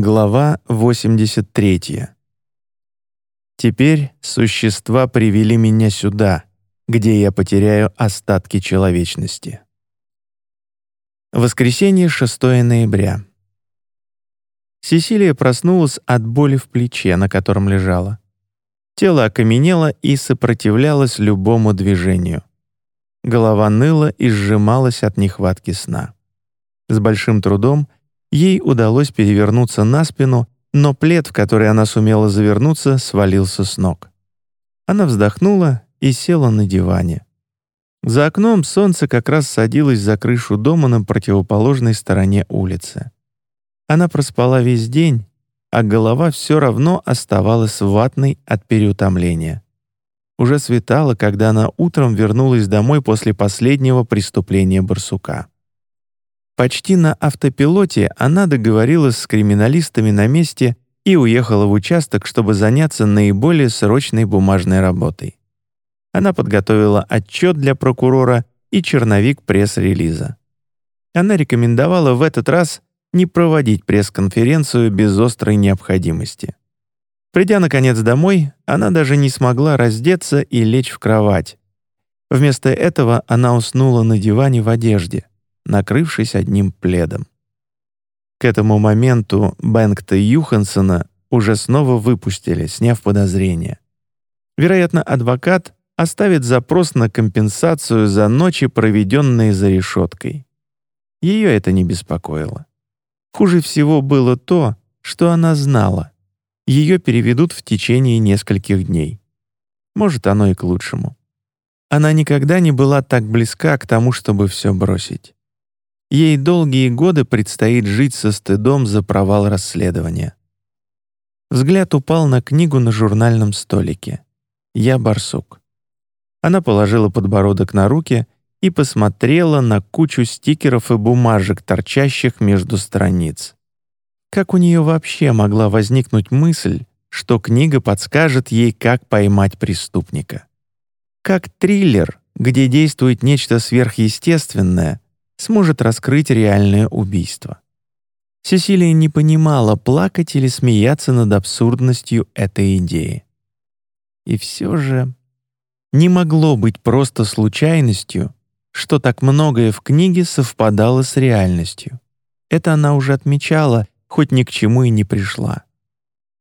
Глава 83. Теперь существа привели меня сюда, где я потеряю остатки человечности. Воскресенье, 6 ноября. Сесилия проснулась от боли в плече, на котором лежала. Тело окаменело и сопротивлялось любому движению. Голова ныла и сжималась от нехватки сна. С большим трудом ей удалось перевернуться на спину, но плед, в который она сумела завернуться, свалился с ног. Она вздохнула и села на диване. За окном солнце как раз садилось за крышу дома на противоположной стороне улицы. Она проспала весь день, а голова все равно оставалась ватной от переутомления. Уже светало, когда она утром вернулась домой после последнего преступления барсука. Почти на автопилоте она договорилась с криминалистами на месте и уехала в участок, чтобы заняться наиболее срочной бумажной работой. Она подготовила отчет для прокурора и черновик пресс-релиза. Она рекомендовала в этот раз не проводить пресс-конференцию без острой необходимости. Придя, наконец, домой, она даже не смогла раздеться и лечь в кровать. Вместо этого она уснула на диване в одежде — накрывшись одним пледом. К этому моменту Бэнкта Юхансона уже снова выпустили, сняв подозрения. Вероятно, адвокат оставит запрос на компенсацию за ночи, проведенные за решеткой. Ее это не беспокоило. Хуже всего было то, что она знала. Ее переведут в течение нескольких дней. Может, оно и к лучшему. Она никогда не была так близка к тому, чтобы все бросить. Ей долгие годы предстоит жить со стыдом за провал расследования. Взгляд упал на книгу на журнальном столике. «Я барсук». Она положила подбородок на руки и посмотрела на кучу стикеров и бумажек, торчащих между страниц. Как у нее вообще могла возникнуть мысль, что книга подскажет ей, как поймать преступника? Как триллер, где действует нечто сверхъестественное — сможет раскрыть реальное убийство. Сесилия не понимала, плакать или смеяться над абсурдностью этой идеи. И все же не могло быть просто случайностью, что так многое в книге совпадало с реальностью. Это она уже отмечала, хоть ни к чему и не пришла.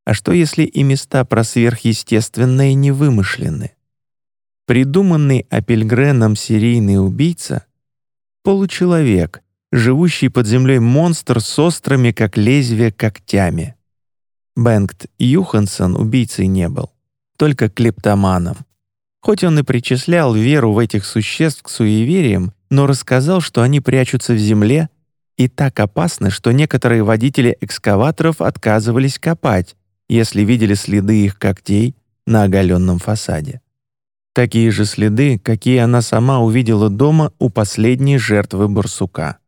А что если и места про сверхъестественное не вымышлены? Придуманный Апельгреном серийный убийца Получеловек, живущий под землей монстр с острыми, как лезвие, когтями. Бенгт Юхансон убийцей не был, только клептоманом. Хоть он и причислял веру в этих существ к суевериям, но рассказал, что они прячутся в земле и так опасны, что некоторые водители экскаваторов отказывались копать, если видели следы их когтей на оголенном фасаде. Такие же следы, какие она сама увидела дома у последней жертвы барсука.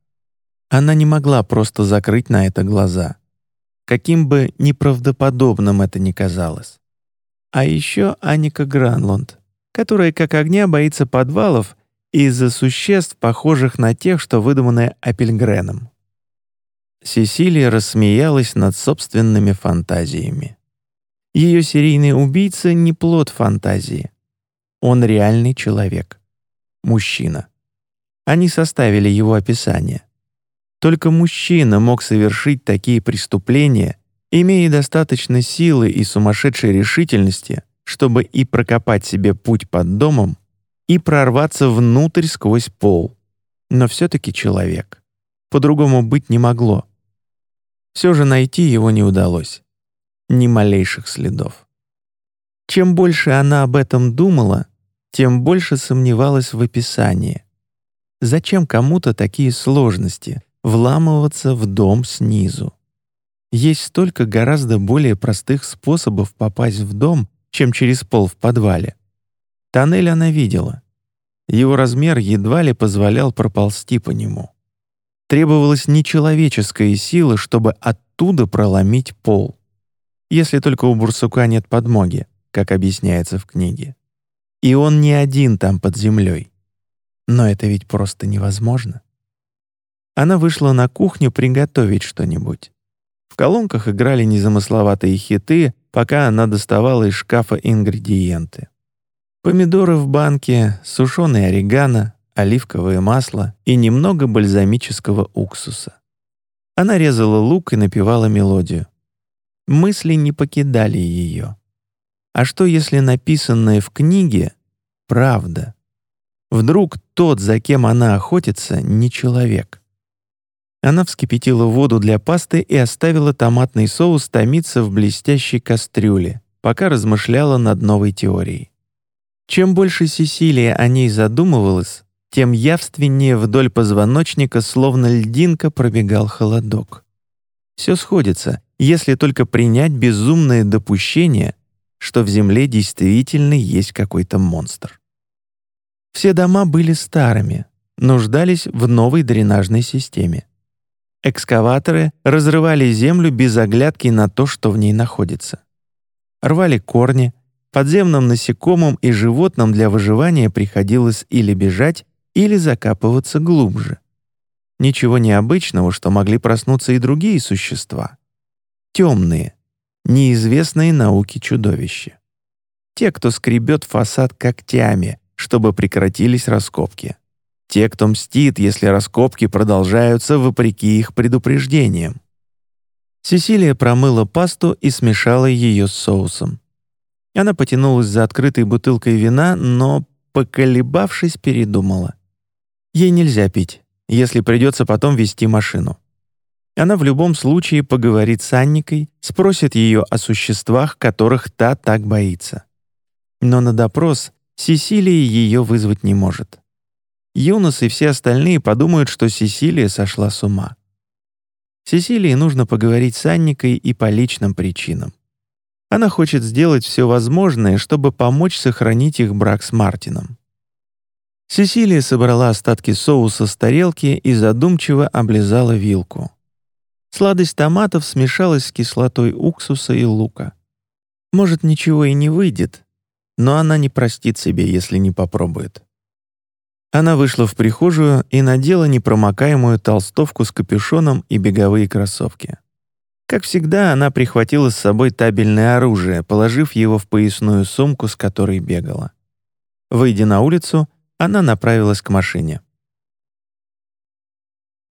Она не могла просто закрыть на это глаза. Каким бы неправдоподобным это ни казалось. А еще Аника Гранлунд, которая как огня боится подвалов из-за существ, похожих на тех, что выдуманы Апельгреном. Сесилия рассмеялась над собственными фантазиями. Ее серийный убийца не плод фантазии. Он реальный человек. Мужчина. Они составили его описание. Только мужчина мог совершить такие преступления, имея достаточно силы и сумасшедшей решительности, чтобы и прокопать себе путь под домом, и прорваться внутрь сквозь пол. Но все-таки человек. По-другому быть не могло. Все же найти его не удалось. Ни малейших следов. Чем больше она об этом думала, тем больше сомневалась в описании. Зачем кому-то такие сложности — вламываться в дом снизу? Есть столько гораздо более простых способов попасть в дом, чем через пол в подвале. Тоннель она видела. Его размер едва ли позволял проползти по нему. Требовалась нечеловеческая сила, чтобы оттуда проломить пол. Если только у Бурсука нет подмоги, как объясняется в книге. И он не один там под землей. Но это ведь просто невозможно. Она вышла на кухню приготовить что-нибудь. колонках играли незамысловатые хиты, пока она доставала из шкафа ингредиенты. Помидоры в банке, сушеный орегано, оливковое масло и немного бальзамического уксуса. Она резала лук и напевала мелодию. Мысли не покидали ее. А что, если написанное в книге — правда? Вдруг тот, за кем она охотится, не человек? Она вскипятила воду для пасты и оставила томатный соус томиться в блестящей кастрюле, пока размышляла над новой теорией. Чем больше Сесилия о ней задумывалась, тем явственнее вдоль позвоночника, словно льдинка, пробегал холодок. Все сходится, если только принять безумное допущение, что в Земле действительно есть какой-то монстр. Все дома были старыми, нуждались в новой дренажной системе. Экскаваторы разрывали землю без оглядки на то, что в ней находится. Рвали корни, подземным насекомым и животным для выживания приходилось или бежать, или закапываться глубже. Ничего необычного, что могли проснуться и другие существа. Темные, неизвестные науке чудовища. Те, кто скребет фасад когтями, чтобы прекратились раскопки. Те, кто мстит, если раскопки продолжаются вопреки их предупреждениям. Сесилия промыла пасту и смешала ее с соусом. Она потянулась за открытой бутылкой вина, но, поколебавшись, передумала. Ей нельзя пить, если придется потом вести машину. Она в любом случае поговорит с Анникой, спросит ее о существах, которых та так боится. Но на допрос Сесилия ее вызвать не может. Юнос и все остальные подумают, что Сесилия сошла с ума. Сесилии нужно поговорить с Анникой и по личным причинам. Она хочет сделать все возможное, чтобы помочь сохранить их брак с Мартином. Сесилия собрала остатки соуса с тарелки и задумчиво облизала вилку. Сладость томатов смешалась с кислотой уксуса и лука. Может, ничего и не выйдет, но она не простит себе, если не попробует. Она вышла в прихожую и надела непромокаемую толстовку с капюшоном и беговые кроссовки. Как всегда, она прихватила с собой табельное оружие, положив его в поясную сумку, с которой бегала. Выйдя на улицу, она направилась к машине.